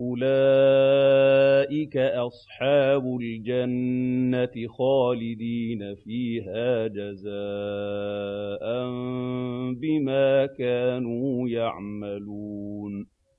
أُولَٰئِكَ أَصْحَابُ الْجَنَّةِ خَالِدِينَ فِيهَا جَزَاءً بِمَا كَانُوا يَعْمَلُونَ